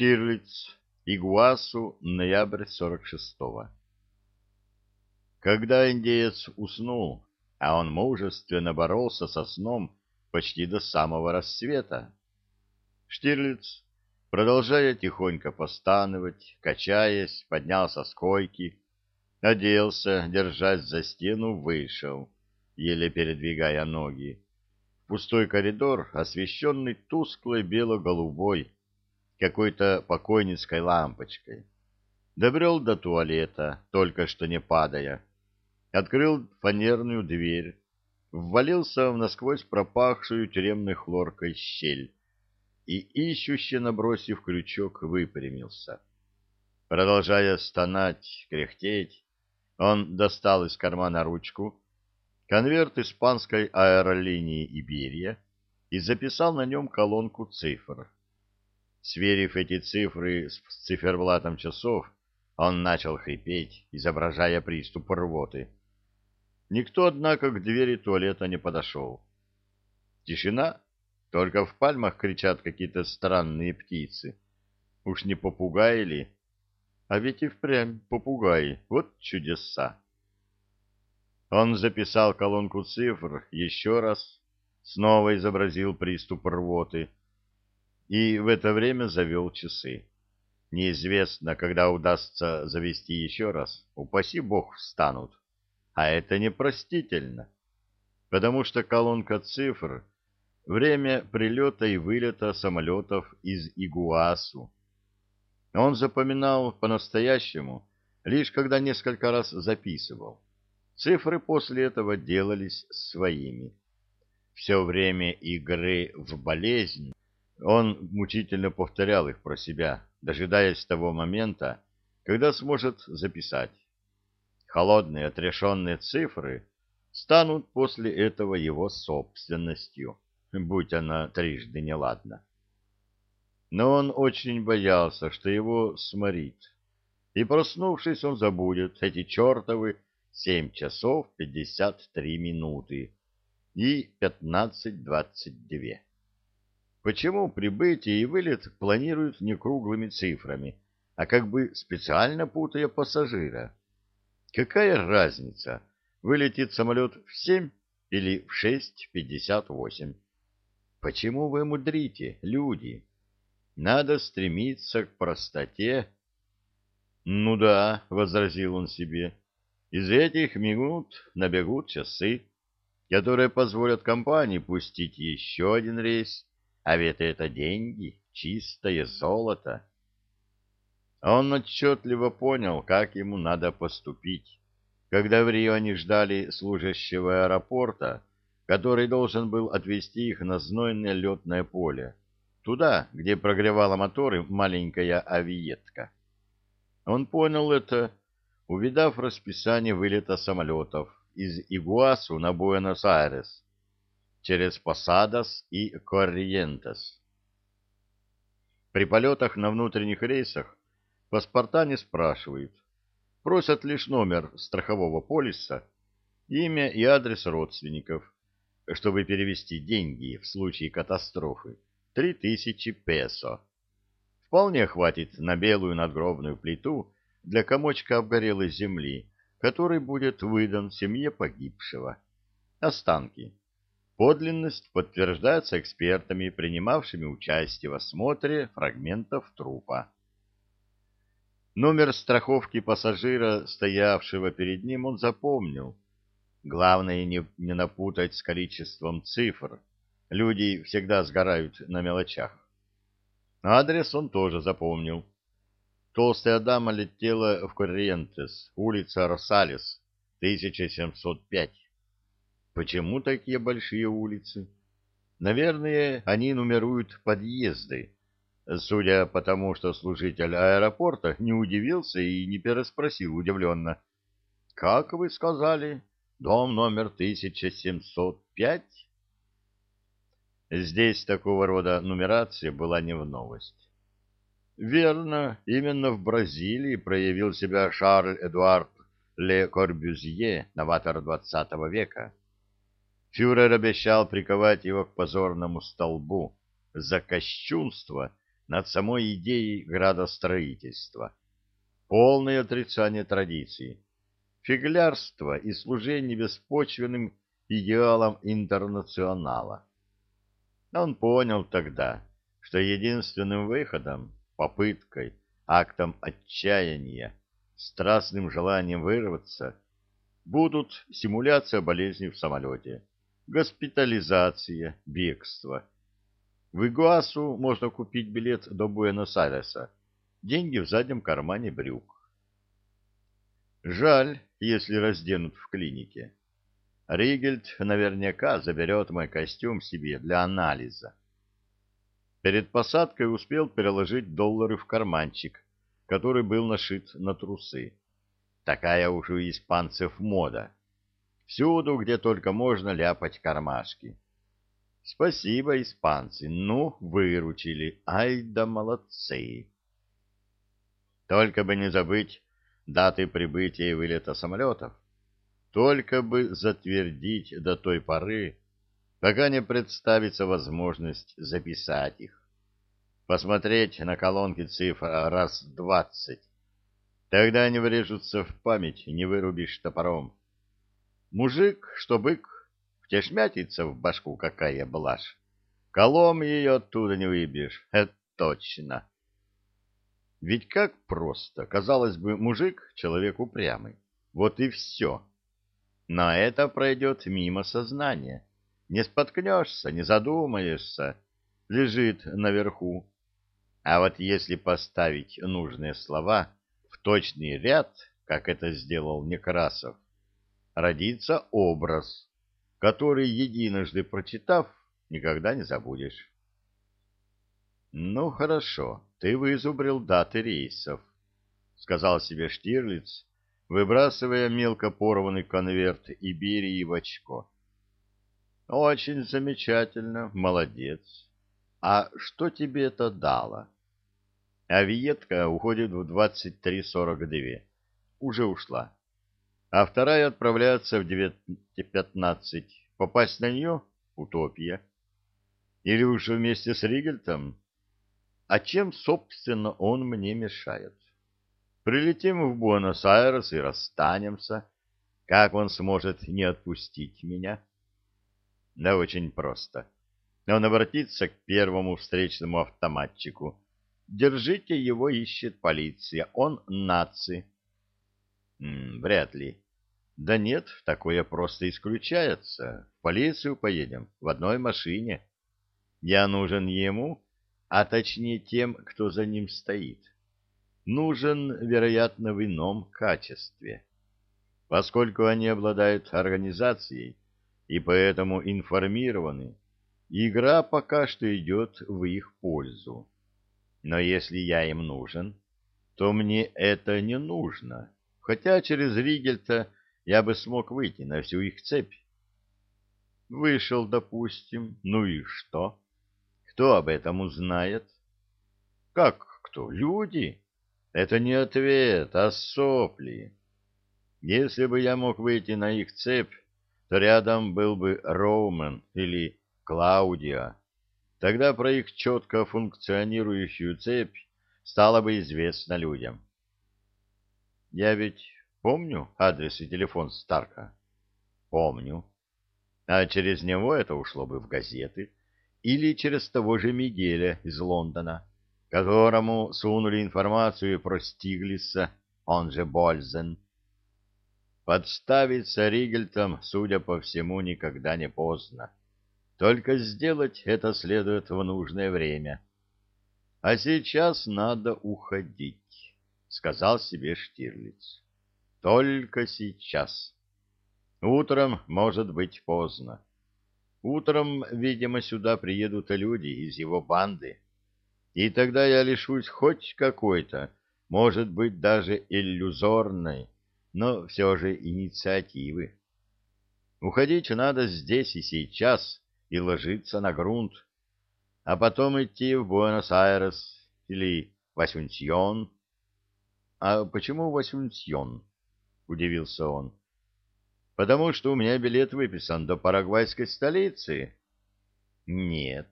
Штирлиц, Игуасу, ноябрь 46-го. Когда индеец уснул, а он мужественно боролся со сном почти до самого рассвета, Штирлиц, продолжая тихонько постановать, качаясь, поднялся с койки, оделся, держась за стену, вышел, еле передвигая ноги. Пустой коридор, освещенный тусклой бело-голубой, какой-то покойницкой лампочкой. Добрел до туалета, только что не падая. Открыл фанерную дверь, ввалился в насквозь пропахшую тюремной хлоркой щель и, ищуще набросив крючок, выпрямился. Продолжая стонать, кряхтеть, он достал из кармана ручку, конверт испанской аэролинии «Иберия» и записал на нем колонку цифр. Сверив эти цифры с циферблатом часов, он начал хрипеть, изображая приступ рвоты. Никто, однако, к двери туалета не подошел. Тишина, только в пальмах кричат какие-то странные птицы. Уж не попугаи ли? А ведь и впрямь попугаи, вот чудеса. Он записал колонку цифр еще раз, снова изобразил приступ рвоты — и в это время завел часы. Неизвестно, когда удастся завести еще раз, упаси бог встанут. А это непростительно, потому что колонка цифр — время прилета и вылета самолетов из Игуасу. Он запоминал по-настоящему, лишь когда несколько раз записывал. Цифры после этого делались своими. Все время игры в болезнь он мучительно повторял их про себя, дожидаясь того момента, когда сможет записать. Холодные, отрешенные цифры станут после этого его собственностью, будь она трижды неладна. Но он очень боялся, что его сморит, и, проснувшись, он забудет эти чертовы семь часов пятьдесят три минуты и пятнадцать двадцать две. Почему прибытие и вылет планируют не круглыми цифрами, а как бы специально путая пассажира? Какая разница, вылетит самолет в 7 или в 6.58? Почему вы мудрите, люди? Надо стремиться к простоте. Ну да, — возразил он себе, — из этих минут набегут часы, которые позволят компании пустить еще один рейс а ведь это деньги, чистое золото. Он отчетливо понял, как ему надо поступить, когда в Рио они ждали служащего аэропорта, который должен был отвезти их на знойное летное поле, туда, где прогревала моторы маленькая авиетка. Он понял это, увидав расписание вылета самолетов из Игуасу на Буэнос-Айрес через Посадос и Корриентес. При полетах на внутренних рейсах паспорта не спрашивают, просят лишь номер страхового полиса, имя и адрес родственников, чтобы перевести деньги в случае катастрофы. 3000 песо. Вполне хватит на белую надгробную плиту для комочка обгорелой земли, который будет выдан семье погибшего. Останки Подлинность подтверждается экспертами, принимавшими участие в осмотре фрагментов трупа. Номер страховки пассажира, стоявшего перед ним, он запомнил. Главное не, не напутать с количеством цифр. Люди всегда сгорают на мелочах. Адрес он тоже запомнил. Толстая дама летела в Корриентес, улица Росалес, 1705. Почему такие большие улицы? Наверное, они нумеруют подъезды. Судя по тому, что служитель аэропорта не удивился и не переспросил удивленно. «Как вы сказали? Дом номер 1705?» Здесь такого рода нумерация была не в новость. Верно, именно в Бразилии проявил себя Шарль-Эдуард Ле Корбюзье, новатор XX века. Фюрер обещал приковать его к позорному столбу за кощунство, над самой идеей градостроительства. Полное отрицание традиций, фиглярство и служение беспочвенным идеалам интернационала. Он понял тогда, что единственным выходом, попыткой, актом отчаяния, страстным желанием вырваться будут симуляция болезни в самолете, госпитализация, бегство. В Игуасу можно купить билет до Буэнос-Айреса, деньги в заднем кармане брюк. Жаль, если разденут в клинике. Ригельд наверняка заберет мой костюм себе для анализа. Перед посадкой успел переложить доллары в карманчик, который был нашит на трусы. Такая уж у испанцев мода. Всюду, где только можно ляпать кармашки. Спасибо, испанцы, ну, выручили, ай да молодцы. Только бы не забыть даты прибытия и вылета самолетов. Только бы затвердить до той поры, пока не представится возможность записать их. Посмотреть на колонки цифр раз двадцать. Тогда они врежутся в память, не вырубишь топором. Мужик, что бык, втешмятится в башку какая блажь. Колом ее оттуда не выбьешь, это точно. Ведь как просто, казалось бы, мужик — человек упрямый. Вот и все. Но это пройдет мимо сознания. Не споткнешься, не задумаешься, лежит наверху. А вот если поставить нужные слова в точный ряд, как это сделал Некрасов, родится образ, который, единожды прочитав, никогда не забудешь. Ну, хорошо, ты вызубрил даты рейсов, сказал себе Штирлиц, выбрасывая мелко порванный конверт Иберии в очко. Очень замечательно, молодец. А что тебе это дало? Авиетка уходит в 23.42. Уже ушла. А вторая отправляется в 9.15. Попасть на нее — утопия. Или уж вместе с Ригельтом? А чем, собственно, он мне мешает? Прилетим в Буэнос-Айрес и расстанемся. Как он сможет не отпустить меня? Да очень просто. Он обратится к первому встречному автоматчику. Держите его, ищет полиция. Он наци. Вряд ли. Да нет, такое просто исключается. В полицию поедем, в одной машине. Я нужен ему, а точнее тем, кто за ним стоит нужен, вероятно, в ином качестве. Поскольку они обладают организацией и поэтому информированы, игра пока что идет в их пользу. Но если я им нужен, то мне это не нужно, хотя через Ригельта я бы смог выйти на всю их цепь. Вышел, допустим, ну и что? Кто об этом узнает? Как кто? Люди? Это не ответ, а сопли. Если бы я мог выйти на их цепь, то рядом был бы Роумен или Клаудиа. Тогда про их четко функционирующую цепь стало бы известно людям. Я ведь помню адрес и телефон Старка? Помню. А через него это ушло бы в газеты или через того же Мигеля из Лондона которому сунули информацию про Стиглиса, он же Бользен. Подставиться Ригельтом, судя по всему, никогда не поздно. Только сделать это следует в нужное время. А сейчас надо уходить, — сказал себе Штирлиц. Только сейчас. Утром может быть поздно. Утром, видимо, сюда приедут люди из его банды и тогда я лишусь хоть какой-то, может быть, даже иллюзорной, но все же инициативы. Уходить надо здесь и сейчас и ложиться на грунт, а потом идти в Буэнос-Айрес или в Асунсьон. — А почему в Асунсьон? — удивился он. — Потому что у меня билет выписан до парагвайской столицы. — Нет.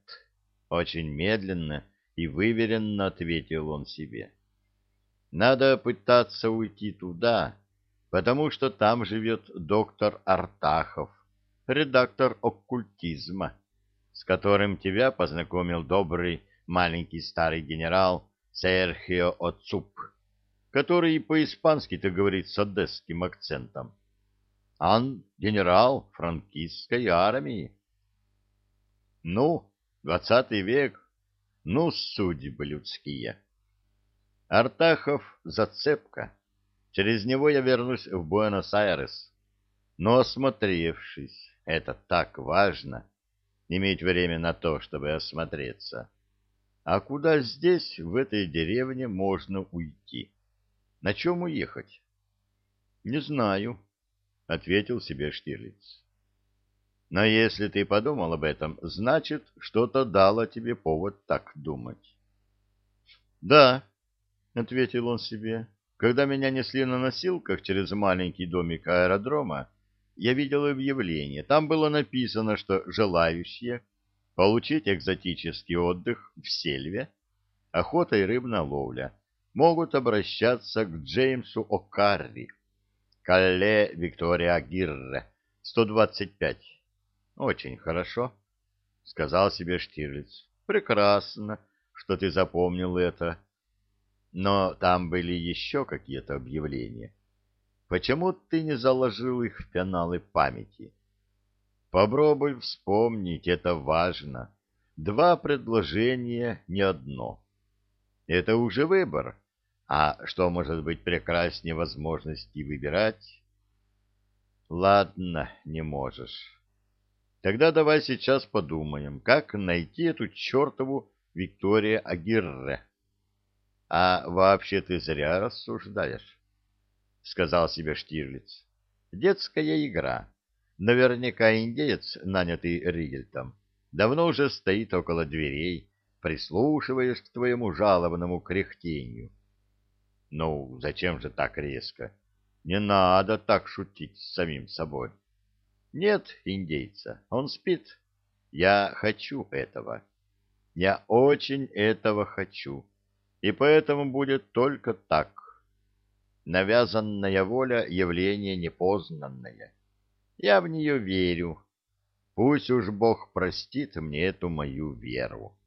Очень медленно и выверенно ответил он себе. Надо пытаться уйти туда, потому что там живет доктор Артахов, редактор оккультизма, с которым тебя познакомил добрый маленький старый генерал Серхио Оцуп, который по-испански-то говорит с одесским акцентом. Он генерал франкистской армии. Ну, двадцатый век, ну, судьбы людские. Артахов — зацепка. Через него я вернусь в Буэнос-Айрес. Но осмотревшись, это так важно, иметь время на то, чтобы осмотреться. А куда здесь, в этой деревне, можно уйти? На чем уехать? — Не знаю, — ответил себе Штирлиц. — Но если ты подумал об этом, значит, что-то дало тебе повод так думать. — Да, — ответил он себе, — когда меня несли на носилках через маленький домик аэродрома, я видел объявление. Там было написано, что желающие получить экзотический отдых в сельве, охота и рыбная ловля, могут обращаться к Джеймсу О'Карри, Калле Виктория Гирре, 125. Очень хорошо, сказал себе Штирлиц. Прекрасно, что ты запомнил это. Но там были еще какие-то объявления. Почему ты не заложил их в пеналы памяти? Попробуй вспомнить, это важно. Два предложения, не одно. Это уже выбор. А что может быть прекраснее возможности выбирать? Ладно, не можешь. Тогда давай сейчас подумаем, как найти эту чертову Виктория Агирре. А вообще ты зря рассуждаешь. — сказал себе Штирлиц. «Детская игра. Наверняка индеец, нанятый Ригельтом, давно уже стоит около дверей, прислушиваясь к твоему жалобному кряхтению. Ну, зачем же так резко? Не надо так шутить с самим собой. Нет индейца, он спит. Я хочу этого. Я очень этого хочу. И поэтому будет только так навязанная воля — явление непознанное. Я в нее верю. Пусть уж Бог простит мне эту мою веру.